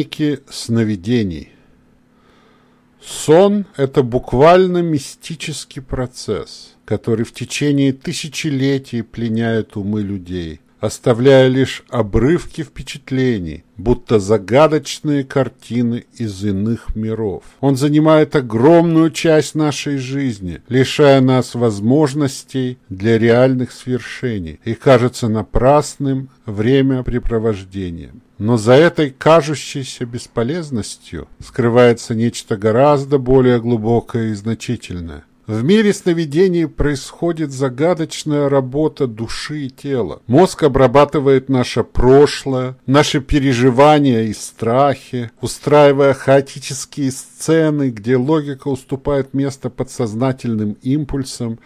Пленники сновидений. Сон – это буквально мистический процесс, который в течение тысячелетий пленяет умы людей – оставляя лишь обрывки впечатлений, будто загадочные картины из иных миров. Он занимает огромную часть нашей жизни, лишая нас возможностей для реальных свершений и кажется напрасным времяпрепровождением. Но за этой кажущейся бесполезностью скрывается нечто гораздо более глубокое и значительное. В мире сновидений происходит загадочная работа души и тела. Мозг обрабатывает наше прошлое, наши переживания и страхи, устраивая хаотические сцены, где логика уступает место подсознательным импульсам.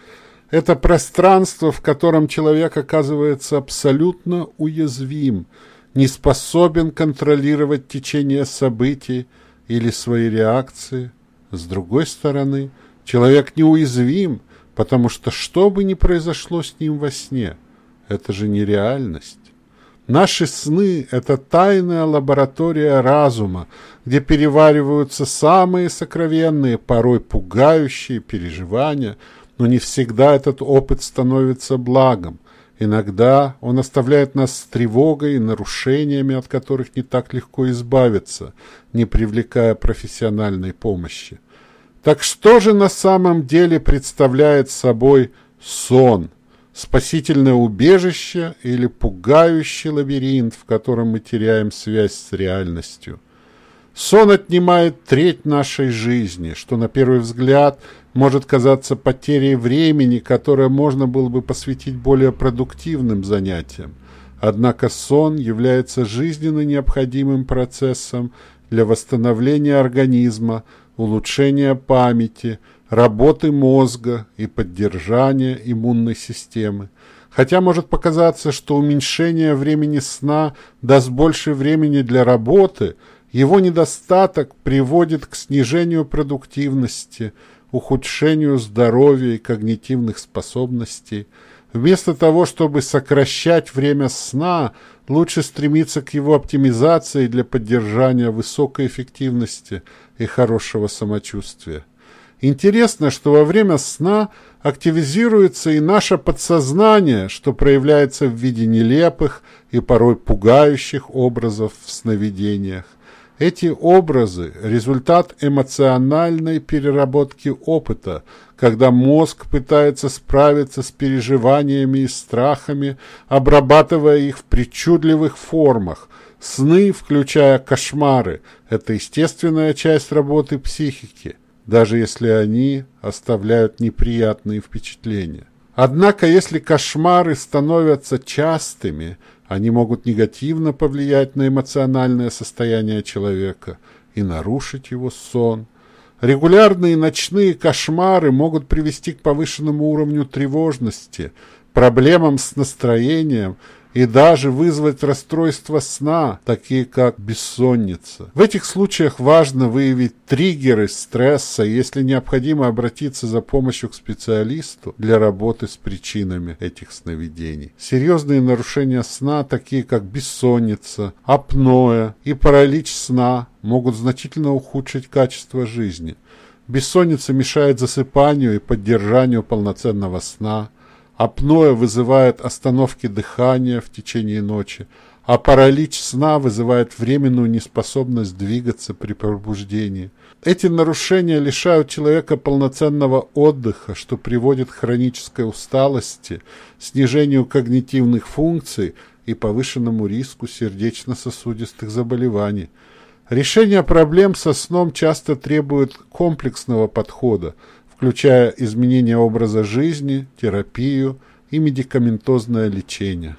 Это пространство, в котором человек оказывается абсолютно уязвим, не способен контролировать течение событий или свои реакции. С другой стороны – Человек неуязвим, потому что что бы ни произошло с ним во сне, это же не реальность. Наши сны – это тайная лаборатория разума, где перевариваются самые сокровенные, порой пугающие переживания, но не всегда этот опыт становится благом. Иногда он оставляет нас с тревогой и нарушениями, от которых не так легко избавиться, не привлекая профессиональной помощи. Так что же на самом деле представляет собой сон? Спасительное убежище или пугающий лабиринт, в котором мы теряем связь с реальностью? Сон отнимает треть нашей жизни, что на первый взгляд может казаться потерей времени, которое можно было бы посвятить более продуктивным занятиям. Однако сон является жизненно необходимым процессом для восстановления организма, улучшения памяти, работы мозга и поддержания иммунной системы. Хотя может показаться, что уменьшение времени сна даст больше времени для работы, его недостаток приводит к снижению продуктивности, ухудшению здоровья и когнитивных способностей. Вместо того, чтобы сокращать время сна, лучше стремиться к его оптимизации для поддержания высокой эффективности – и хорошего самочувствия. Интересно, что во время сна активизируется и наше подсознание, что проявляется в виде нелепых и порой пугающих образов в сновидениях. Эти образы – результат эмоциональной переработки опыта, когда мозг пытается справиться с переживаниями и страхами, обрабатывая их в причудливых формах, Сны, включая кошмары, это естественная часть работы психики, даже если они оставляют неприятные впечатления. Однако, если кошмары становятся частыми, они могут негативно повлиять на эмоциональное состояние человека и нарушить его сон. Регулярные ночные кошмары могут привести к повышенному уровню тревожности, проблемам с настроением, и даже вызвать расстройство сна, такие как бессонница. В этих случаях важно выявить триггеры стресса, если необходимо обратиться за помощью к специалисту для работы с причинами этих сновидений. Серьезные нарушения сна, такие как бессонница, апноэ и паралич сна, могут значительно ухудшить качество жизни. Бессонница мешает засыпанию и поддержанию полноценного сна. Апноэ вызывает остановки дыхания в течение ночи, а паралич сна вызывает временную неспособность двигаться при пробуждении. Эти нарушения лишают человека полноценного отдыха, что приводит к хронической усталости, снижению когнитивных функций и повышенному риску сердечно-сосудистых заболеваний. Решение проблем со сном часто требует комплексного подхода – включая изменение образа жизни, терапию и медикаментозное лечение.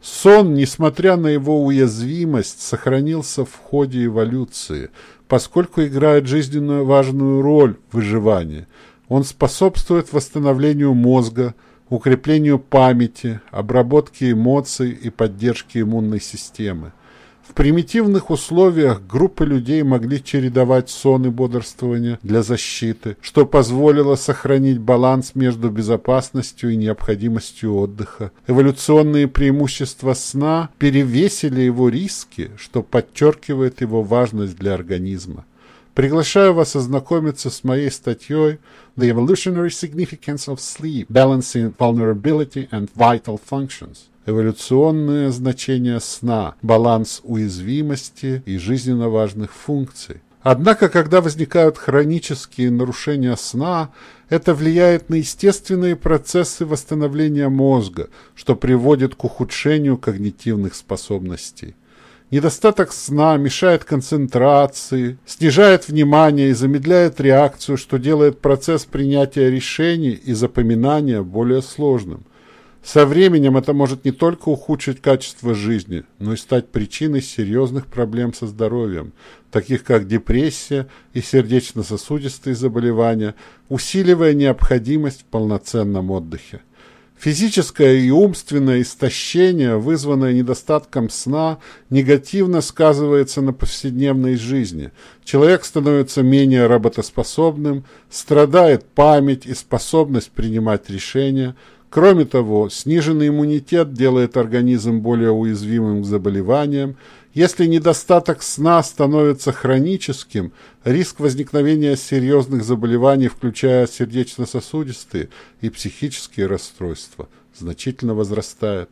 Сон, несмотря на его уязвимость, сохранился в ходе эволюции, поскольку играет жизненно важную роль в выживании. Он способствует восстановлению мозга, укреплению памяти, обработке эмоций и поддержке иммунной системы. В примитивных условиях группы людей могли чередовать сон и бодрствование для защиты, что позволило сохранить баланс между безопасностью и необходимостью отдыха. Эволюционные преимущества сна перевесили его риски, что подчеркивает его важность для организма. Приглашаю вас ознакомиться с моей статьей The Evolutionary Significance of Sleep, Balancing Vulnerability and Vital Functions эволюционное значение сна, баланс уязвимости и жизненно важных функций. Однако, когда возникают хронические нарушения сна, это влияет на естественные процессы восстановления мозга, что приводит к ухудшению когнитивных способностей. Недостаток сна мешает концентрации, снижает внимание и замедляет реакцию, что делает процесс принятия решений и запоминания более сложным. Со временем это может не только ухудшить качество жизни, но и стать причиной серьезных проблем со здоровьем, таких как депрессия и сердечно-сосудистые заболевания, усиливая необходимость в полноценном отдыхе. Физическое и умственное истощение, вызванное недостатком сна, негативно сказывается на повседневной жизни. Человек становится менее работоспособным, страдает память и способность принимать решения – Кроме того, сниженный иммунитет делает организм более уязвимым к заболеваниям. Если недостаток сна становится хроническим, риск возникновения серьезных заболеваний, включая сердечно-сосудистые и психические расстройства, значительно возрастает.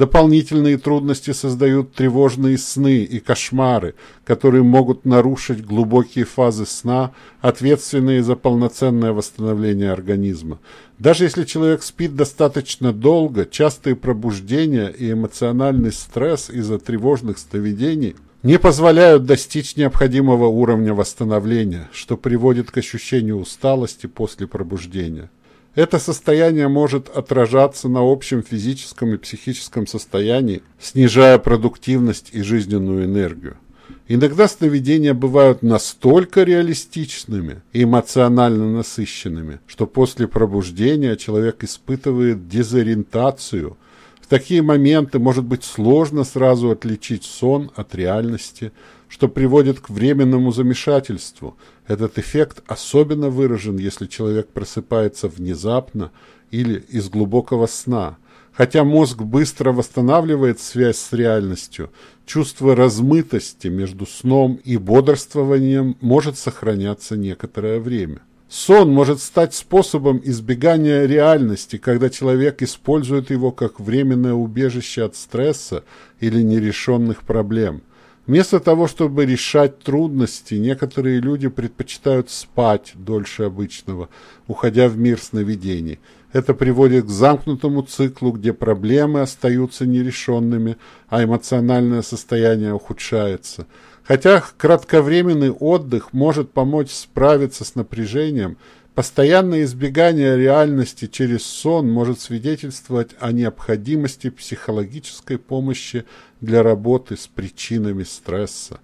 Дополнительные трудности создают тревожные сны и кошмары, которые могут нарушить глубокие фазы сна, ответственные за полноценное восстановление организма. Даже если человек спит достаточно долго, частые пробуждения и эмоциональный стресс из-за тревожных сновидений не позволяют достичь необходимого уровня восстановления, что приводит к ощущению усталости после пробуждения. Это состояние может отражаться на общем физическом и психическом состоянии, снижая продуктивность и жизненную энергию. Иногда сновидения бывают настолько реалистичными и эмоционально насыщенными, что после пробуждения человек испытывает дезориентацию. Такие моменты может быть сложно сразу отличить сон от реальности, что приводит к временному замешательству. Этот эффект особенно выражен, если человек просыпается внезапно или из глубокого сна. Хотя мозг быстро восстанавливает связь с реальностью, чувство размытости между сном и бодрствованием может сохраняться некоторое время. Сон может стать способом избегания реальности, когда человек использует его как временное убежище от стресса или нерешенных проблем – Вместо того, чтобы решать трудности, некоторые люди предпочитают спать дольше обычного, уходя в мир сновидений. Это приводит к замкнутому циклу, где проблемы остаются нерешенными, а эмоциональное состояние ухудшается. Хотя кратковременный отдых может помочь справиться с напряжением – Постоянное избегание реальности через сон может свидетельствовать о необходимости психологической помощи для работы с причинами стресса.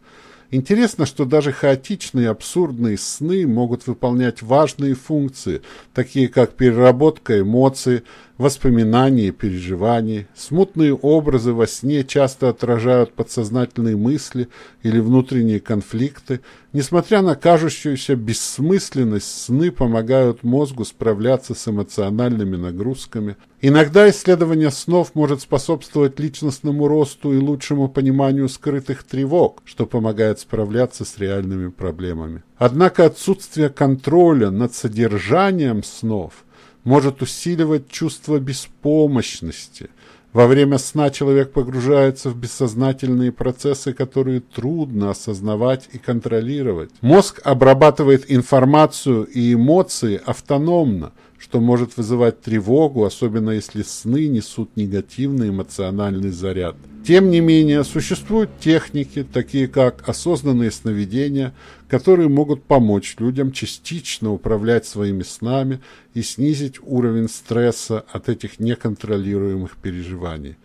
Интересно, что даже хаотичные абсурдные сны могут выполнять важные функции, такие как переработка эмоций, воспоминаний и переживаний. Смутные образы во сне часто отражают подсознательные мысли или внутренние конфликты. Несмотря на кажущуюся бессмысленность, сны помогают мозгу справляться с эмоциональными нагрузками. Иногда исследование снов может способствовать личностному росту и лучшему пониманию скрытых тревог, что помогает справляться с реальными проблемами. Однако отсутствие контроля над содержанием снов может усиливать чувство беспомощности. Во время сна человек погружается в бессознательные процессы, которые трудно осознавать и контролировать. Мозг обрабатывает информацию и эмоции автономно, что может вызывать тревогу, особенно если сны несут негативный эмоциональный заряд. Тем не менее, существуют техники, такие как осознанные сновидения, которые могут помочь людям частично управлять своими снами и снизить уровень стресса от этих неконтролируемых переживаний.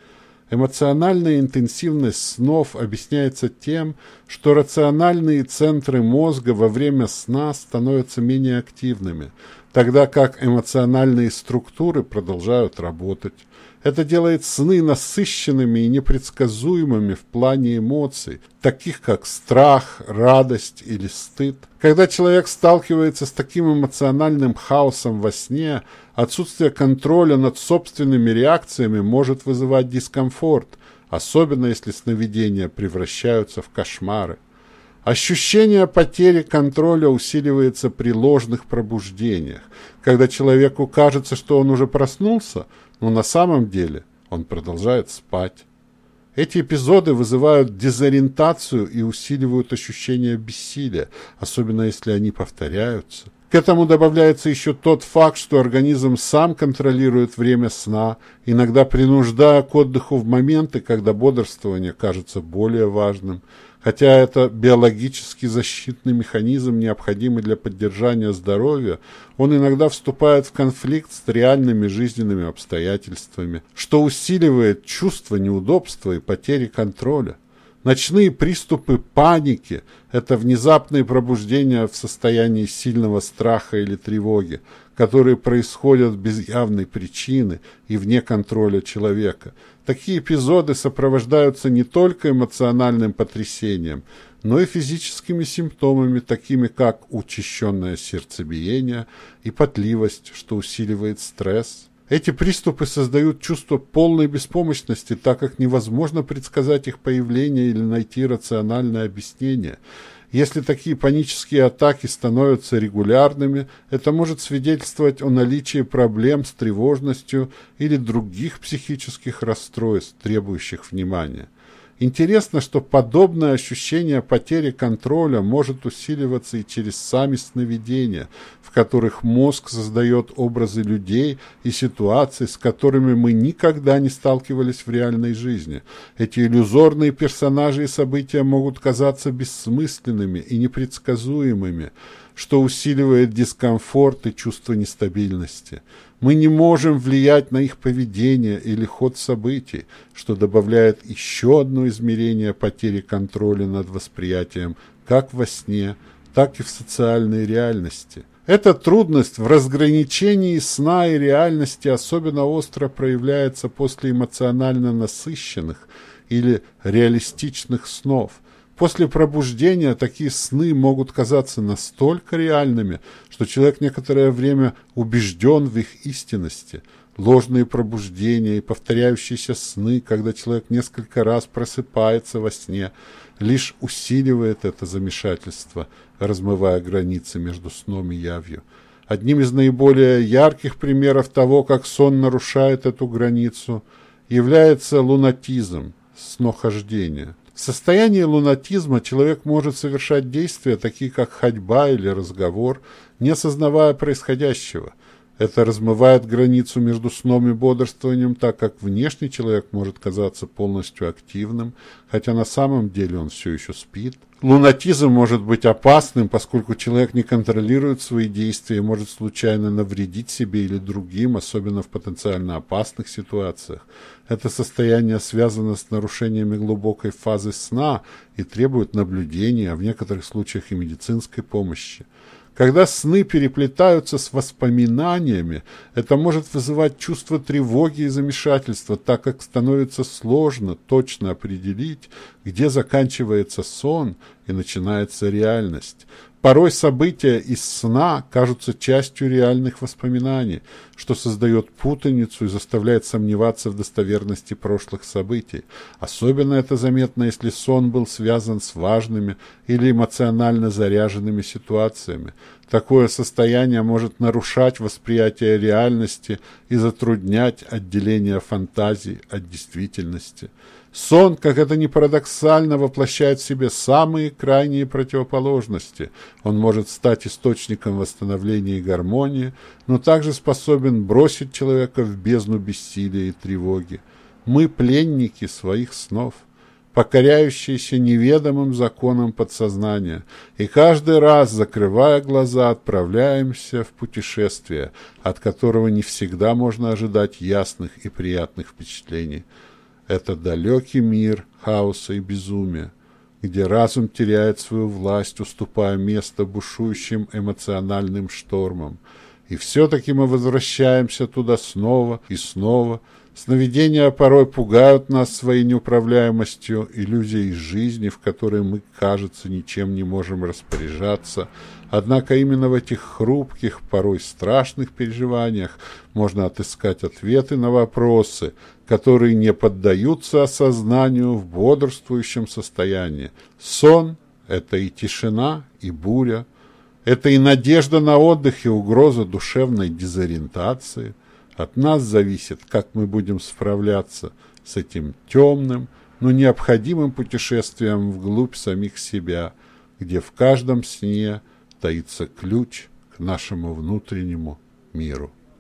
Эмоциональная интенсивность снов объясняется тем, что рациональные центры мозга во время сна становятся менее активными, тогда как эмоциональные структуры продолжают работать. Это делает сны насыщенными и непредсказуемыми в плане эмоций, таких как страх, радость или стыд. Когда человек сталкивается с таким эмоциональным хаосом во сне, отсутствие контроля над собственными реакциями может вызывать дискомфорт, особенно если сновидения превращаются в кошмары. Ощущение потери контроля усиливается при ложных пробуждениях, когда человеку кажется, что он уже проснулся, но на самом деле он продолжает спать. Эти эпизоды вызывают дезориентацию и усиливают ощущение бессилия, особенно если они повторяются. К этому добавляется еще тот факт, что организм сам контролирует время сна, иногда принуждая к отдыху в моменты, когда бодрствование кажется более важным – Хотя это биологический защитный механизм, необходимый для поддержания здоровья, он иногда вступает в конфликт с реальными жизненными обстоятельствами, что усиливает чувство неудобства и потери контроля. Ночные приступы паники – это внезапные пробуждения в состоянии сильного страха или тревоги, которые происходят без явной причины и вне контроля человека. Такие эпизоды сопровождаются не только эмоциональным потрясением, но и физическими симптомами, такими как учащенное сердцебиение и потливость, что усиливает стресс. Эти приступы создают чувство полной беспомощности, так как невозможно предсказать их появление или найти рациональное объяснение – если такие панические атаки становятся регулярными, это может свидетельствовать о наличии проблем с тревожностью или других психических расстройств, требующих внимания. Интересно, что подобное ощущение потери контроля может усиливаться и через сами сновидения, в которых мозг создает образы людей и ситуаций, с которыми мы никогда не сталкивались в реальной жизни. Эти иллюзорные персонажи и события могут казаться бессмысленными и непредсказуемыми, что усиливает дискомфорт и чувство нестабильности. Мы не можем влиять на их поведение или ход событий, что добавляет еще одно измерение потери контроля над восприятием как во сне, так и в социальной реальности. Эта трудность в разграничении сна и реальности особенно остро проявляется после эмоционально насыщенных или реалистичных снов – После пробуждения такие сны могут казаться настолько реальными, что человек некоторое время убежден в их истинности. Ложные пробуждения и повторяющиеся сны, когда человек несколько раз просыпается во сне, лишь усиливает это замешательство, размывая границы между сном и явью. Одним из наиболее ярких примеров того, как сон нарушает эту границу, является лунатизм, снохождение. В состоянии лунатизма человек может совершать действия, такие как ходьба или разговор, не осознавая происходящего. Это размывает границу между сном и бодрствованием, так как внешний человек может казаться полностью активным, хотя на самом деле он все еще спит. Лунатизм может быть опасным, поскольку человек не контролирует свои действия и может случайно навредить себе или другим, особенно в потенциально опасных ситуациях. Это состояние связано с нарушениями глубокой фазы сна и требует наблюдения, а в некоторых случаях и медицинской помощи. Когда сны переплетаются с воспоминаниями, это может вызывать чувство тревоги и замешательства, так как становится сложно точно определить, где заканчивается сон и начинается реальность. Порой события из сна кажутся частью реальных воспоминаний, что создает путаницу и заставляет сомневаться в достоверности прошлых событий. Особенно это заметно, если сон был связан с важными или эмоционально заряженными ситуациями. Такое состояние может нарушать восприятие реальности и затруднять отделение фантазий от действительности. Сон, как это ни парадоксально, воплощает в себе самые крайние противоположности. Он может стать источником восстановления и гармонии, но также способен бросить человека в бездну бессилия и тревоги. Мы пленники своих снов, покоряющиеся неведомым законам подсознания, и каждый раз, закрывая глаза, отправляемся в путешествие, от которого не всегда можно ожидать ясных и приятных впечатлений – это далекий мир хаоса и безумия, где разум теряет свою власть, уступая место бушующим эмоциональным штормам. И все-таки мы возвращаемся туда снова и снова, Сновидения порой пугают нас своей неуправляемостью, иллюзией жизни, в которой мы, кажется, ничем не можем распоряжаться. Однако именно в этих хрупких, порой страшных переживаниях можно отыскать ответы на вопросы, которые не поддаются осознанию в бодрствующем состоянии. Сон – это и тишина, и буря, это и надежда на отдых, и угроза душевной дезориентации – от нас зависит, как мы будем справляться с этим темным, но необходимым путешествием вглубь самих себя, где в каждом сне таится ключ к нашему внутреннему миру.